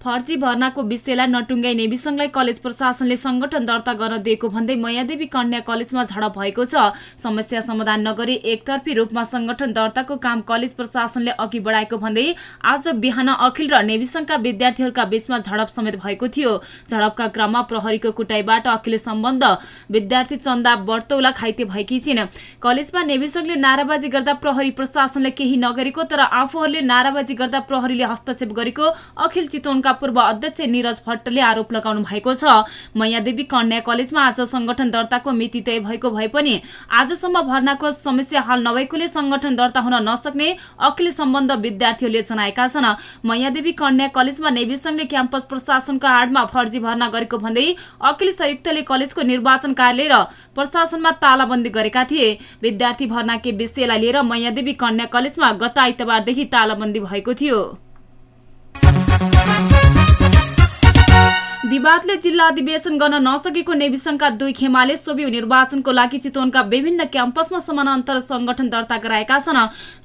फर्जी भर्नाको विषयलाई नटुङ्गाई नेवी संघलाई कलेज प्रशासनले संगठन दर्ता गर्न दिएको भन्दै मयादेवी कन्या कलेजमा झडप भएको छ। समस्या समाधान नगरी एकतर्फी रूपमा संगठन दर्ताको काम कलेज प्रशासनले अघि बढाएको भन्दै आज बिहान अखिल र नेवी संघका विद्यार्थीहरूका बीचमा झडप समेत भएको थियो। झडपका क्रममा प्रहरीको कुटाईबाट अखिल सम्बन्ध विद्यार्थी चन्दा बर्तौला घाइते भएकी छिन्। कलेजमा नेवी संघले नाराबाजी गर्दा प्रहरी प्रशासनले केही नगरेको तर आफूहरूले नाराबाजी गर्दा प्रहरीले हस्तक्षेप गरेको अखिल चितवनका पूर्व अध्यक्ष निरज भट्टले आरोप लगाउनु भएको छ। मैयादेवी कन्या कलेजमा आज संगठन दर्ताको मिति तय भएको भए पनि आजसम्म भर्नाको समस्या हल नभएकोले संगठन दर्ता हुन नसक्ने अखिल सम्बन्ध विद्यार्थीहरूले जनाएका छन्। मैयादेवी कन्या कलेजमा नेवी संघले क्याम्पस प्रशासनको आडमा फर्जी भर्ना गरेको भन्दै अखिल संयुक्तले कलेजको निर्वाचन कार्यालय र प्रशासनमा तालाबन्दी गरेका थिए। विद्यार्थी भर्नाकै विषयलाई लिएर मैयादेवी कन्या कलेजमा गत आइतबारदेखि तालाबन्दी भएको थियो। Thank you. विवादले जिल्ला अधिवेशन गर्न नसकेको नेवी संघका दुई खेमाले सोभियु निर्वाचनको लागि चितवनका विभिन्न क्याम्पसमा समानान्तर संगठन दर्ता गराएका छन्।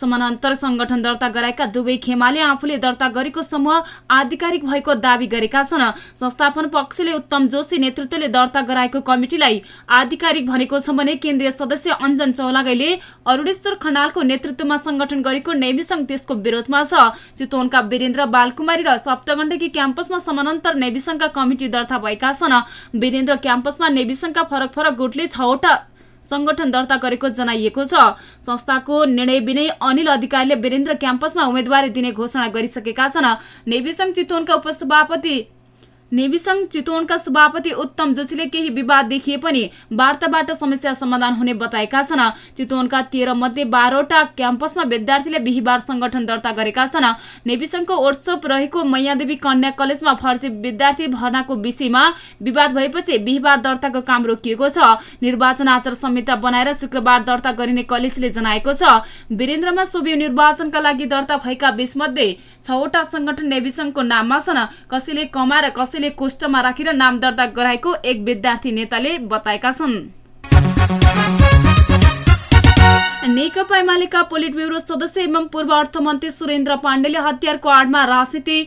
समानान्तर संगठन दर्ता गराएका दुवै खेमाले आफूले दर्ता गरेको समूह आधिकारिक भएको दावी गरेका छन्। संस्थापन पक्षले उत्तम जोशी नेतृत्वले दर्ता गराएको कमिटिलाई आधिकारिक भनेको छ भने केन्द्रीय सदस्य अञ्जन चौलागैले अरूणेश्वर खनालको नेतृत्वमा संगठन गरेको नेवी संघ त्यसको विरोधमा छ। चितवनका वीरेन्द्र बालकुमारी र सप्तगण्डकी क्याम्पसमा समानान्तर नेवी संघका कमिटी दर्ता भएका छन्। वीरेन्द्र क्याम्पसमा नेवी संघका फरक फरक गुटले छवटा संगठन दर्ता गरेको जनाइएको छ। संस्थाको निर्णय बिनै अनिल अधिकारीले वीरेन्द्र क्याम्पसमा उम्मेद्वारी दिने घोषणा गरिसकेका छन्। नेवी संघ चितवनका उपसभापति नेवी संघ चितवनका सभापति उत्तम जोशीले केही विवाद देखिए पनि वार्ताबाट समस्या समाधान हुने बताएका छन्। चितवनका तेह्र मध्ये बाह्रवटा क्याम्पसमा विद्यार्थीले बिहिबार संगठन दर्ता गरेका छन्। नेवी संघको वर्कसप रहेको मैयादेवी कन्या कलेजमा फर्जी विद्यार्थी भर्नाको विषयमा विवाद भएपछि बिहिबार दर्ताको काम रोकिएको छ। निर्वाचन आचार संहिता बनाएर शुक्रबार दर्ता गरिने कलेजले जनाएको छ। वीरेन्द्रमा सोभियो निर्वाचनका लागि दर्ता भएका बीस मध्ये छवटा संगठन नेवी संघको नाममा छन्। कसैले कमा र कसैले कोष्टमा राखेर नाम दर्ता गराएको एक विद्यार्थी नेताले बताएका छन्। नेकपा एमालेका पोलिट ब्युरो सदस्य एवं पूर्व अर्थमन्त्री सुरेन्द्र पाण्डेले हतियारको आडमा राजनीति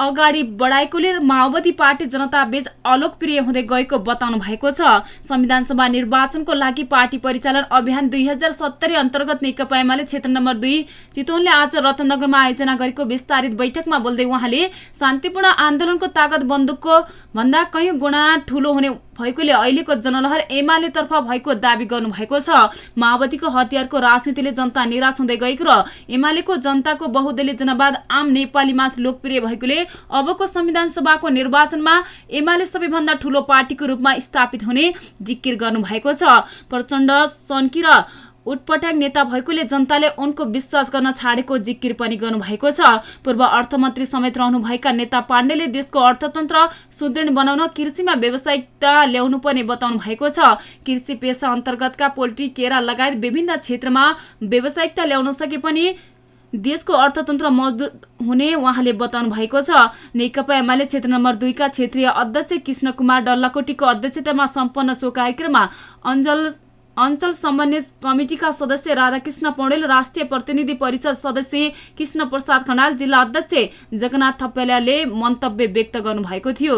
अगाडि बढाएकोले माओवादी पार्टी जनता बीच अलोकप्रिय हुँदै गएको बताउनु भएको छ। संविधान सभा निर्वाचनको लागि पार्टी परिचालन अभियान दुई हजार सत्तरी अन्तर्गत नेकपा एमाले क्षेत्र नम्बर दुई चितवनले आज रत्नगरमा आयोजना गरेको विस्तारित बैठकमा बोल्दै उहाँले शान्तिपूर्ण आन्दोलनको तागत बन्दुकको भन्दा कैयौँ गुणा ठूलो हुने भएकोले अहिलेको जनलहर एमाले तर्फ भएको दावी गर्नु भएको छ। माओवादीको हतियारको राजनीतिले जनता निराश हुँदै गएको र एमालेको जनताको बहुदलीय जनवाद आम नेपालीमा लोकप्रिय भएकोले अबको संविधान सभाको निर्वाचनमा एमाले सबैभन्दा ठूलो पार्टीको रूपमा स्थापित हुने जिकिर गर्नु भएको छ। प्रचण्ड सन्की र उटपटाङ नेता भएकोले जनताले उनको विश्वास गर्न छाडेको जिकिर पनि गर्नुभएको छ। पूर्व अर्थमन्त्री समेत रहनुभएका नेता पाण्डेले देशको अर्थतन्त्र सुदृढ बनाउन कृषिमा व्यावसायिकता ल्याउनु पर्ने बताउनु भएको छ। कृषि पेसा अन्तर्गतका पोल्ट्री केरा लगायत विभिन्न क्षेत्रमा व्यावसायिकता ल्याउन सके पनि देशको अर्थतन्त्र मजबुत हुने उहाँले बताउनु भएको छ। नेकपा एमाले क्षेत्र नम्बर दुईका क्षेत्रीय अध्यक्ष कृष्ण कुमार डल्लाकोटीको अध्यक्षतामा सम्पन्न सो कार्यक्रममा अञ्जल अञ्चल समन्वय कमिटिका सदस्य राधाकृष्ण पौडेल राष्ट्रिय प्रतिनिधि परिषद सदस्य कृष्ण प्रसाद खनाल जिल्ला अध्यक्ष जगन्नाथ थपेलाले मन्तव्य व्यक्त गर्नुभएको थियो।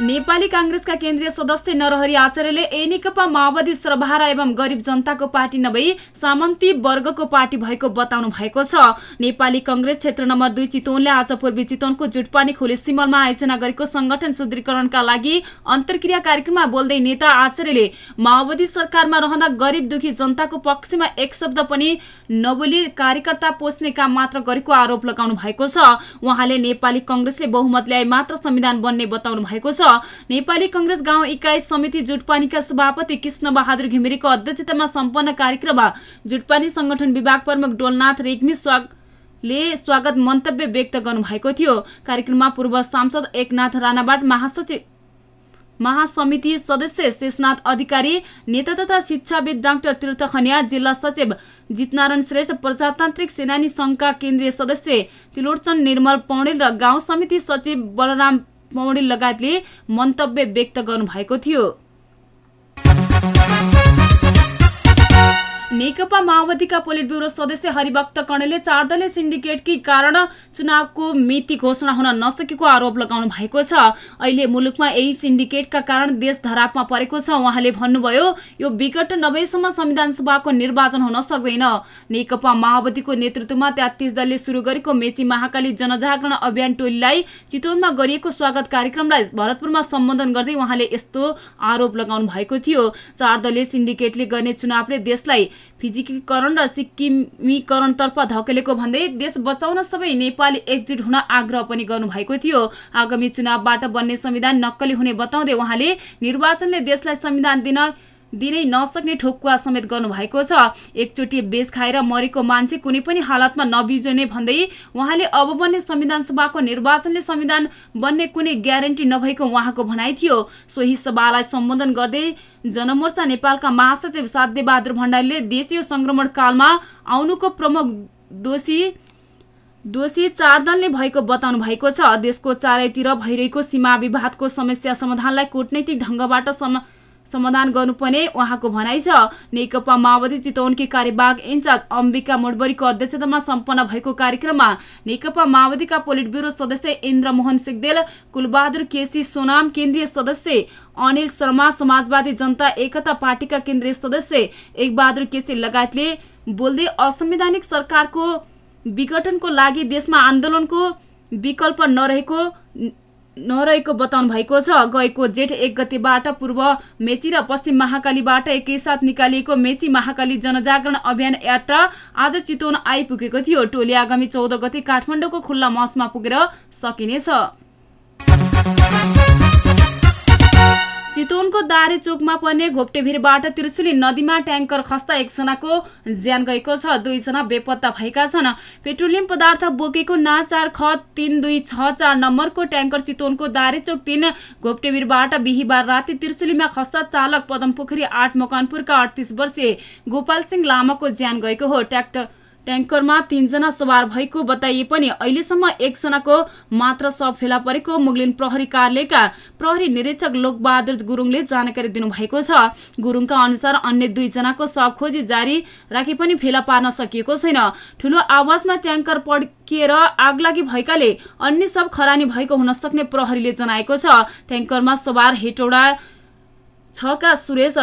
नेपाली काङ्ग्रेसका केन्द्रीय सदस्य नरहरि आचार्यले ए नेकपा माओवादी सर्वहारा एवं गरिब जनताको पार्टी नभई सामन्ती वर्गको पार्टी भएको बताउनु भएको छ। नेपाली कंग्रेस क्षेत्र नम्बर दुई चितवनले आज पूर्वी चितवनको जुटपानी खोले सिमलमा आयोजना गरेको संगठन सुदृढीकरणका लागि अन्तर्क्रिया कार्यक्रममा बोल्दै नेता आचार्यले माओवादी सरकारमा रहँदा गरिब दुखी जनताको पक्षमा एक शब्द पनि नबोली कार्यकर्ता पोस्ने काम मात्र गरेको आरोप लगाउनु भएको छ। उहाँले नेपाली कंग्रेसले बहुमत ल्याए मात्र संविधान बन्ने बताउनु भएको छ। नेपाली कंग्रेस गाउँ इकाइ समिति जुटपानीका सभापति कृष्ण बहादुर घिमिरेको अध्यक्षतामा सम्पन्न कार्यक्रममा जुटपानी संगठन विभाग प्रमुख डोलनाथ रेग्मी ले स्वागत मन्तव्य व्यक्त गर्नुभएको थियो। कार्यक्रममा पूर्व सांसद एकनाथ राणाबाट महासचिव महासमिति सदस्य शेषनाथ अधिकारी नेता तथा शिक्षाविद डाक्टर तीर्थ खनिया जिल्ला सचिव जितनारायण श्रेष्ठ प्रजातान्त्रिक सेनानी संघका केन्द्रीय सदस्य तिलोचन निर्मल पौडेल र गाउँ समिति सचिव बलराम पौडेल लगायतले मन्तव्य व्यक्त गर्नुभएको थियो। नेकपा माओवादीका पोलिट ब्युरो सदस्य हरिभक्त कर्णले चार दलीय सिन्डिकेटकै कारण चुनावको मिति घोषणा हुन नसकेको आरोप लगाउनु भएको छ। अहिले मुलुकमा यही सिन्डिकेटका कारण देश धरापमा परेको छ। उहाँले भन्नुभयो यो विकट नभएसम्म संविधान सभाको निर्वाचन हुन सक्दैन। नेकपा माओवादीको नेतृत्वमा तेत्तिस दलले सुरु गरेको मेची महाकाली जनजागरण अभियान टोलीलाई चितवनमा गरिएको स्वागत कार्यक्रमलाई भरतपुरमा सम्बोधन गर्दै उहाँले यस्तो आरोप लगाउनु भएको थियो। चार दलीय सिन्डिकेटले गर्ने चुनावले देशलाई फिजिकीकरण र सिक्किमीकरणतर्फ धकेलेको भन्दै देश बचाउन सबै नेपाली एकजुट हुन आग्रह पनि गर्नुभएको थियो। आगामी चुनावबाट बन्ने संविधान नक्कली हुने बताउँदै उहाँले निर्वाचनले देशलाई संविधान दिन दिनै नसक्ने ठोकुवा समेत गर्नुभएको छ। एकचोटि बेस खाएर मरेको मान्छे कुनै पनि हालतमा नबिजोने भन्दै उहाँले अब बन्ने संविधान सभाको निर्वाचनले संविधान बन्ने कुनै ग्यारेन्टी नभएको उहाँको भनाइ थियो। सोही सभालाई सम्बोधन गर्दै जनमोर्चा नेपालका महासचिव साध्य बहादुर भण्डारीले देशीय संक्रमण कालमा आउनुको प्रमुख दोषी दोषी चार दलले भएको बताउनु भएको छ। देशको चारैतिर भइरहेको सीमा विवादको समस्या समाधानलाई कूटनैतिक ढङ्गबाट समाधान गर्नुपर्ने उहाँको भनाइ छ। नेकपा माओवादी चितवनकी कार्यवाहक इन्चार्ज अम्बिका मोडबरीको अध्यक्षतामा सम्पन्न भएको कार्यक्रममा नेकपा माओवादीका पोलिट ब्युरो सदस्य इन्द्रमोहन सिगदेल कुलबहादुर केसी सोनाम केन्द्रीय सदस्य अनिल शर्मा समाजवादी जनता एकता पार्टीका केन्द्रीय सदस्य एकबहादुर केसी लगायतले बोल्दै असंवैधानिक सरकारको विघटनको लागि देशमा आन्दोलनको विकल्प नरहेको नरहेको बताउनु भएको छ। गएको जेठ एक गतिबाट पूर्व मेची र पश्चिम महाकालीबाट एकैसाथ निकालिएको मेची महाकाली जनजागरण अभियान यात्रा आज चितवन आइपुगेको थियो। टोली आगामी चौध गति काठमाडौँको खुल्ला मसमा पुगेर सकिनेछ। चितवनको दारे चोकमा पर्ने घोप्टेभिरबाट त्रिशुली नदीमा ट्याङ्कर खस्दा एकजनाको ज्यान गएको छ। दुईजना बेपत्ता भएका छन्। पेट्रोलियम पदार्थ बोकेको ना चार ख तिन दुई छ चार नम्बरको ट्याङ्कर चितवनको दारेचोक तिन घोप्टेभिरबाट बिहिबार राति त्रिशुलीमा खस्दा चालक पदम पोखरी आठ मकनपुरका अडतिस वर्षीय गोपाल सिंह लामाको ज्यान गएको हो। ट्र्याक्टर ट्याङ्करमा तीनजना सवार भएको बताइए पनि अहिलेसम्म एकजनाको मात्र सब फेला परेको मुगलिन प्रहरी कार्यालयका प्रहरी निरीक्षक लोकबहादुर गुरुङले जानकारी दिनुभएको छ। गुरुङका अनुसार अन्य दुईजनाको सब खोजी जारी राखे पनि फेला पार्न सकिएको छैन। ठूलो आवाजमा ट्याङ्कर पड्किएर आगलागी भएकाले अन्य सब खरानी भएको हुन सक्ने प्रहरीले जनाएको छ। ट्याङ्करमा सवार हेटौडा छका सुरेश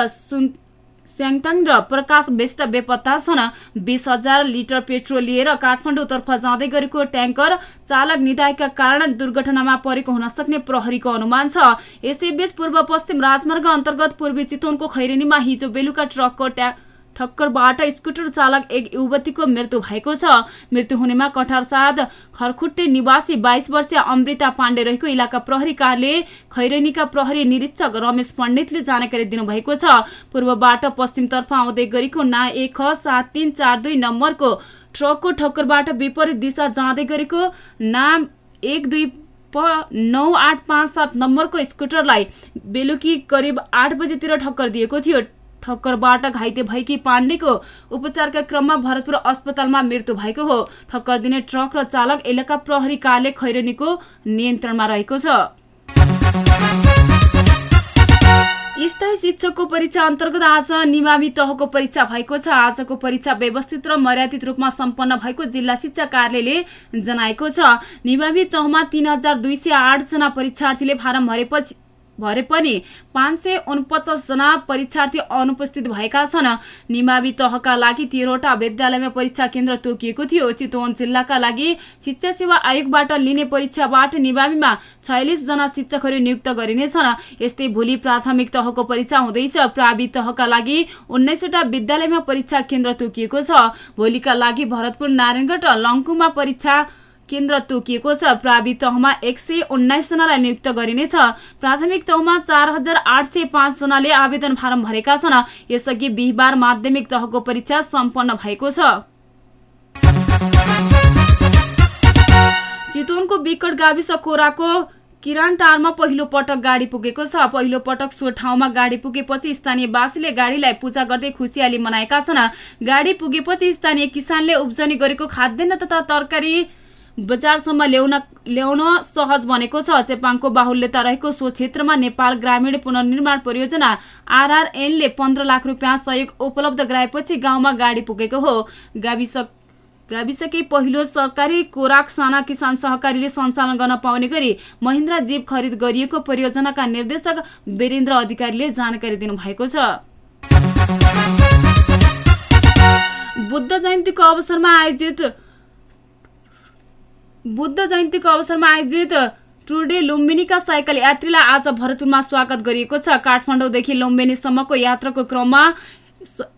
स्याङताङ र प्रकाश बेष्ट बेपत्ता छन्। बिस हजार लिटर पेट्रोल लिएर काठमाडौँतर्फ जाँदै गरेको ट्याङ्कर चालक निधाएका कारण दुर्घटनामा परेको हुन सक्ने प्रहरीको अनुमान छ। यसैबीच पूर्व पश्चिम राजमार्ग अन्तर्गत पूर्वी चितवनको खैरेनीमा हिजो बेलुका ट्रकको ट्या ठक्करबाट स्कुटर चालक एक युवतीको मृत्यु भएको छ। मृत्यु हुनेमा कठार साथ खरखुट्टे निवासी बाइस वर्षीय अमृता पाण्डे रहेको इलाका प्रहरी कार्यालय खैरेनीका प्रहरी निरीक्षक रमेश पण्डितले जानकारी दिनुभएको छ। पूर्वबाट पश्चिमतर्फ आउँदै गरेको ना एक सात तिन चार दुई नम्बरको ट्रकको ठक्करबाट विपरीत दिशा जाँदै गरेको नाम एक दुई नौ आठ पाँच सात नम्बरको स्कुटरलाई बेलुकी करिब आठ बजेतिर ठक्कर दिएको थियो। ठक्करबाट घाइते भएकी पाण्डेको उपचारका क्रममा भरतपुर अस्पतालमा मृत्यु भएको हो। ठक्कर दिने ट्रक र चालक इलाका प्रहरी कार्य खैरनीको नियन्त्रणमा रहेको छ। स्थायी शिक्षकको परीक्षा अन्तर्गत आज निमावी तहको परीक्षा भएको छ। आजको परीक्षा व्यवस्थित र मर्यादित रूपमा सम्पन्न भएको जिल्ला शिक्षा कार्यालयले जनाएको छ। निमावी तहमा तीन हजार दुई सय आठजना परीक्षार्थीले फारम भरेपछि भरे पनि पाँच सय उनपचासजना परीक्षार्थी अनुपस्थित भएका छन्। निमावी तहका लागि तेह्रवटा विद्यालयमा परीक्षा केन्द्र तोकिएको थियो। चितवन जिल्लाका लागि शिक्षा सेवा आयोगबाट लिने परीक्षाबाट निमावीमा छयालिसजना शिक्षकहरू नियुक्त गरिनेछन् यस्तै भोलि प्राथमिक तहको परीक्षा हुँदैछ। प्रावि तहका लागि उन्नाइसवटा विद्यालयमा परीक्षा केन्द्र तोकिएको छ। भोलिका लागि भरतपुर नारायणगढ र लङ्कुमा परीक्षा केन्द्र तोकिएको छ। प्रावि तहमा एक सय उन्नाइसजनालाई नियुक्त गरिनेछ। प्राथमिक तहमा चार हजार आठ सय पाँचजनाले आवेदन फारम भरेका छन्। यसअघि बिहिबार माध्यमिक तहको परीक्षा सम्पन्न भएको छ। चितवनको विकट गाविस कोराको किरान टारमा पहिलो पटक गाडी पुगेको छ। पहिलो पटक सो ठाउँमा गाडी पुगेपछि स्थानीयवासीले गाडीलाई पूजा गर्दै खुसियाली मनाएका छन्। गाडी पुगेपछि स्थानीय किसानले उब्जनी गरेको खाद्यान्न तथा तरकारी बजारसम्म ल्याउन ल्याउन सहज बनेको छ। चेपाङको बाहुल्यता रहेको सो क्षेत्रमा नेपाल ग्रामीण पुनर्निर्माण परियोजना आरआरएनले पन्ध्र लाख रुपियाँ सहयोग उपलब्ध गराएपछि गाउँमा गाडी पुगेको हो। गाविस गाविसकै पहिलो सरकारी कोराक साना किसान सहकारीले सञ्चालन गर्न पाउने गरी महिन्द्रा जीप खरिद गरिएको परियोजनाका निर्देशक वीरेन्द्र अधिकारीले जानकारी दिनुभएको छ। बुद्ध जयन्तीको अवसरमा आयोजित बुद्ध जयन्तीको अवसरमा आयोजित टुडे लुम्बिनीका साइकल यात्रीलाई आज भरतपुरमा स्वागत गरिएको छ। काठमाडौँदेखि लुम्बिनीसम्मको यात्राको क्रममा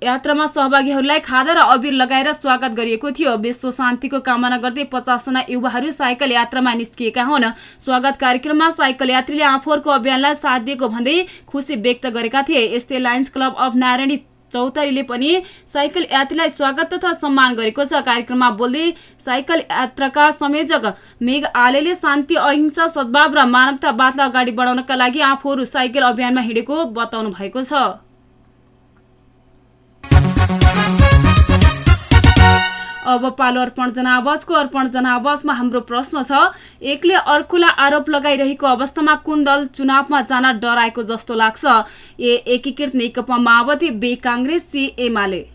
यात्रामा सहभागीहरूलाई खादा र अबिर लगाएर स्वागत गरिएको थियो। विश्व शान्तिको कामना गर्दै पचासजना युवाहरू साइकल यात्रामा निस्किएका हुन्। स्वागत कार्यक्रममा साइकल यात्रीले आफूहरूको अभियानलाई साथ दिएको भन्दै खुसी व्यक्त गरेका थिए। यस्तै लायन्स क्लब अफ नारायणी चौतारीले पनि साइकल यात्रीलाई स्वागत तथा सम्मान गरेको छ। कार्यक्रममा बोल्दै साइकल यात्राका संयोजक मेघ आलेले शान्ति अहिंसा सद्भाव र मानवतावादलाई अगाडि बढाउनका लागि आफूहरू साइकल अभियानमा हिँडेको बताउनु भएको छ। अब पालो अर्पण जनावासको अर्पण जनावासमा हाम्रो प्रश्न छ एकले अर्कोलाई आरोप लगाइरहेको अवस्थामा कुन दल चुनावमा जान डराएको जस्तो लाग्छ? ए एकीकृत नेकपा माओवादी बे काङ्ग्रेस सी एमाले।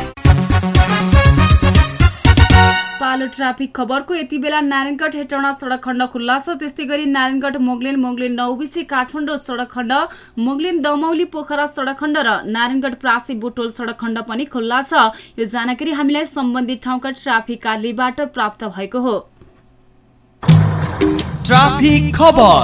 पालो ट्राफिक खबरको यति बेला नारायणगढ हेटौँडा सडक खण्ड खुल्ला छ। त्यस्तै गरी नारायणगढ मोगलिन मोगलिन नौबिसी काठमाडौँ सडक खण्ड मोगलिन दमौली पोखरा सडक खण्ड र नारायणगढ प्रासी बुटोल सडक खण्ड पनि खुल्ला छ। यो जानकारी हामीलाई सम्बन्धित ठाउँका ट्राफिक कार्यालयबाट प्राप्त भएको हो। ट्राफिक खबर।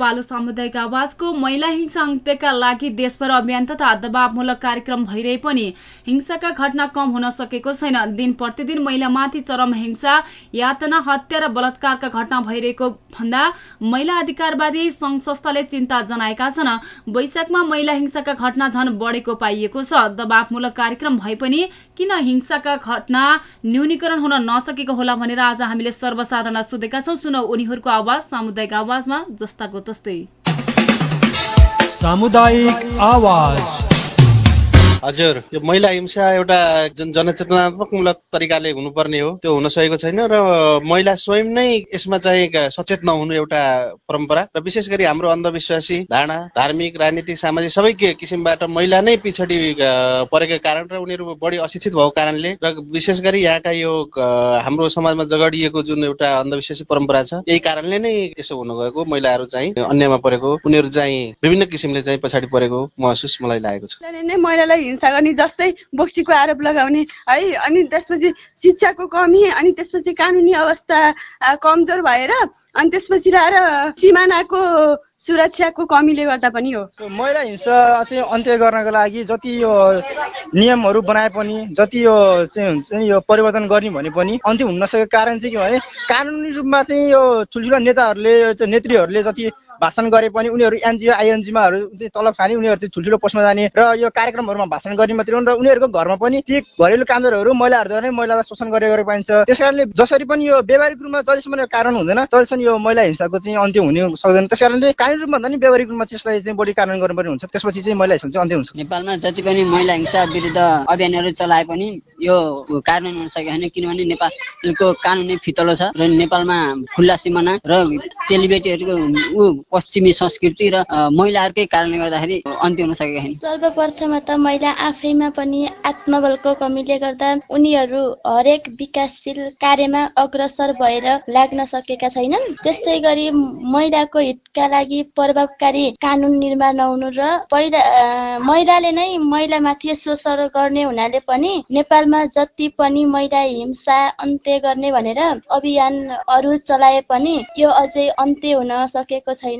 पालो सामुदायिक आवाजको महिला हिंसा अन्त्यका लागि देशभर अभियान तथा दबावमूलक कार्यक्रम भइरहे पनि हिंसाका घटना कम हुन सकेको छैन। दिन प्रतिदिन महिलामाथि चरम हिंसा यातना हत्या र बलात्कारका घटना भइरहेको भन्दा महिला अधिकारवादी संघ संस्थाले चिन्ता जनाएका छन्। वैशाखमा महिला हिंसाका घटना झन बढेको पाइएको छ। दबावमूलक कार्यक्रम भए पनि किन हिंसाका घटना न्यूनीकरण हुन नसकेको होला भनेर आज हामीले सर्वसाधारणलाई सोधेका छौँ। सुनौ उनीहरूको आवाज सामुदायिक आवाजमा जस्ताको तस्तै। सामुदायिक आवाज। हजुर। यो महिला हिंसा एउटा जुन जनचेतनात्मकमूलक तरिकाले हुनुपर्ने हो त्यो हुन सकेको छैन र महिला स्वयं नै यसमा चाहिँ सचेत नहुनु एउटा परम्परा र विशेष गरी हाम्रो अन्धविश्वासी धारणा धार्मिक राजनीतिक सामाजिक सबै कि- किसिमबाट महिला नै पछाडि परेका कारण र उनीहरू बढी अशिक्षित भएको कारणले र विशेष गरी यहाँका यो हाम्रो समाजमा जगडिएको जुन एउटा अन्धविश्वासी परम्परा छ यही कारणले नै यसो हुन गएको महिलाहरू चाहिँ अन्यमा परेको उनीहरू चाहिँ विभिन्न किसिमले चाहिँ पछाडि परेको महसुस मलाई लागेको छ। महिलालाई हिंसा गर्ने जस्तै बोक्सीको आरोप लगाउने है? अनि त्यसपछि शिक्षाको कमी अनि त्यसपछि कानुनी अवस्था कमजोर भएर अनि त्यसपछि आएर सिमानाको सुरक्षाको कमीले गर्दा पनि हो। महिला हिंसा चाहिँ अन्त्य गर्नको लागि जति यो नियमहरू बनाए पनि जति यो चाहिँ हुन्छ यो परिवर्तन गर्ने भने पनि अन्त्य हुन नसकेको कारण चाहिँ के भने कानुनी रूपमा चाहिँ यो ठुल्ठुला नेताहरूले नेत्रीहरूले जति भाषण गरे पनि उनीहरू एनजिओ आइएनजिमाहरू चाहिँ तलब खाने उनीहरू चाहिँ ठुल्ठुलो पोस्टमा जाने र यो कार्यक्रमहरूमा भाषण गर्ने मात्रै हुन् र उनीहरूको घरमा पनि ती घरेलु कामदारहरू महिलाहरूद्वारा नै महिलालाई शोषण गरेको पाइन्छ। त्यस कारणले जसरी पनि यो व्यावहारिक रूपमा जहिलेसम्म कारण हुँदैन तहिलेसम्म यो महिला हिंसाको चाहिँ अन्त्य हुने सक्दैन। त्यस कारणले कानुनी रूपमा भन्दा नि व्यावहारिक रूपमा चाहिँ यसलाई चाहिँ बढी कार्यान्वयन गर्नुपर्ने हुन्छ। त्यसपछि चाहिँ महिला हिंसा चाहिँ अन्त्य हुन्छ नेपालमा जति पनि महिला हिंसा विरुद्ध अभियानहरू चलाए पनि यो कार्यान्वयन हुन सकेको छैन किनभने नेपालको कानुनै फितलो छ र नेपालमा खुल्ला सिमाना र चेलीबेटीहरूको ऊ पश्चिमी संस्कृति र महिलाहरूकै कारणले गर्दाखेरि अन्त्य हुन सकेको छैन। सर्वप्रथम त महिला आफैमा पनि आत्मबलको कमीले गर्दा उनीहरू हरेक विकासशील कार्यमा अग्रसर भएर लाग्न सकेका छैनन्। त्यस्तै गरी महिलाको हितका लागि प्रभावकारी कानुन निर्माण नहुनु र पहिला महिलाले नै महिलामाथि शोषण गर्ने हुनाले पनि नेपालमा जति पनि महिला हिंसा अन्त्य गर्ने भनेर अभियानहरू चलाए पनि यो अझै अन्त्य हुन सकेको छैन।